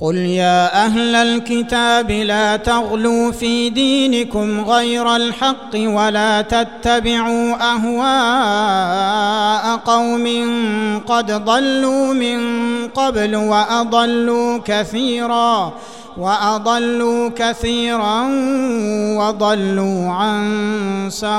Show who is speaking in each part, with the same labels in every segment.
Speaker 1: قل يا أهل الكتاب لا تغلوا في دينكم غير الحق ولا تتبعوا اهواء قوم قد ضلوا من قبل واضلوا كثيرا واضلوا كثيرا وضلوا عن سواء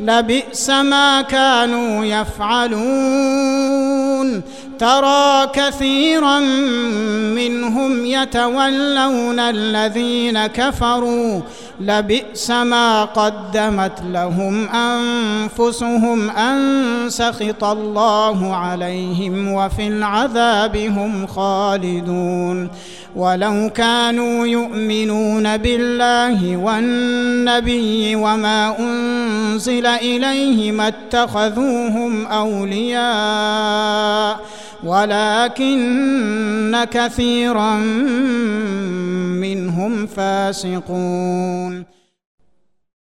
Speaker 1: لبئس ما كانوا يفعلون ترى كثيرا منهم يتولون الذين كفروا لبئس ما قدمت لهم أنفسهم أن سخط الله عليهم وفي العذاب هم خالدون. ولو كانوا يؤمنون بالله والنبي وما أنزل إليه ما اتخذوهم أولياء ولكن كثيرا منهم فاسقون.